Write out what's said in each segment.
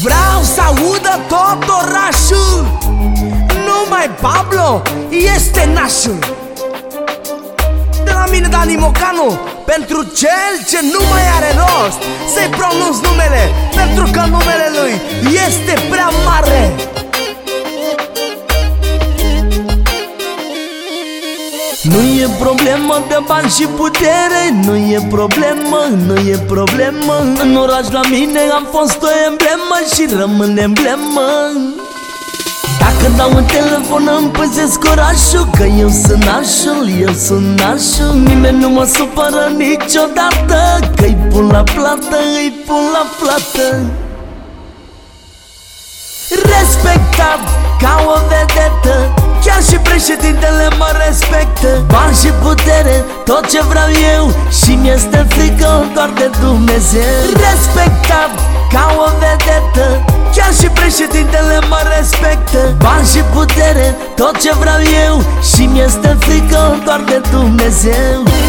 Vreau să audă tot orașul. Numai Pablo este nașul. De la mine Dani Mocanu Pentru cel ce nu mai are rost Să-i pronunț numele Pentru că numele lui este Nu e problemă de bani și putere Nu e problemă, nu e problemă. În oraș la mine am fost o emblemă Și rămân emblemă. Dacă dau un telefon îmi păzesc orașul Că eu sunt nașul, eu sunt nașul. Nimeni nu mă supără niciodată Că-i pun la plată, îi pun la plată. Respectat ca o vedetă Chiar și președintele mă respectă. Bani și putere, tot ce vreau eu. Și mi-este frică doar de Dumnezeu. Respectat ca o vedetă. Chiar și președintele mă respectă. Bani și putere, tot ce vreau eu. Și mi-este frică doar de Dumnezeu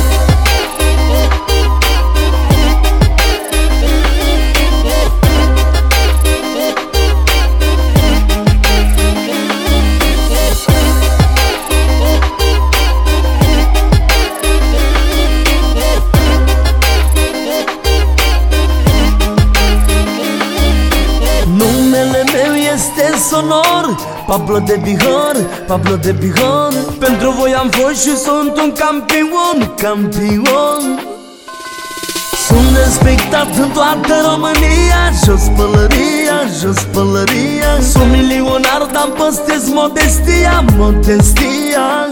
sonor. Pablo de Bihor, Pablo de Bihor. Pentru voi am fost și sunt un campion, campion. Sunt respectat în toată România Jos pălăria, jos pălăria. Sunt milionar, dar păstez modestia, modestia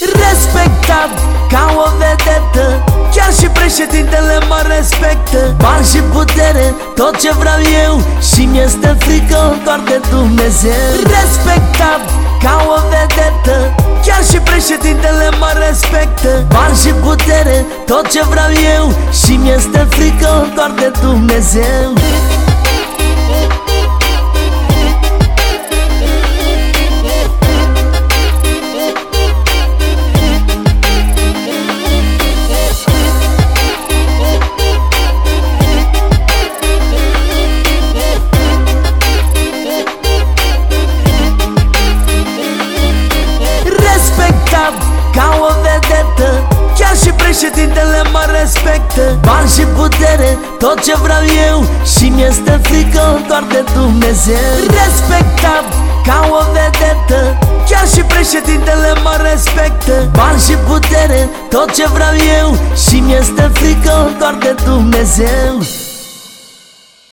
Respectat ca o vedetă. Chiar și președintele mă respectă. Bani și putere, tot ce vreau eu. Și mi-este frică doar de Dumnezeu. Respectat ca o vedetă. Chiar și președintele mă respectă. Bani și putere, tot ce vreau eu. Și mi-este frică doar de Dumnezeu respectă Bani și putere, tot ce vreau eu. Și mi-este frică doar de Dumnezeu. Respectat ca o vedetă. Chiar și președintele mă respectă. Bani și putere, tot ce vreau eu. Și mi-este frică doar de Dumnezeu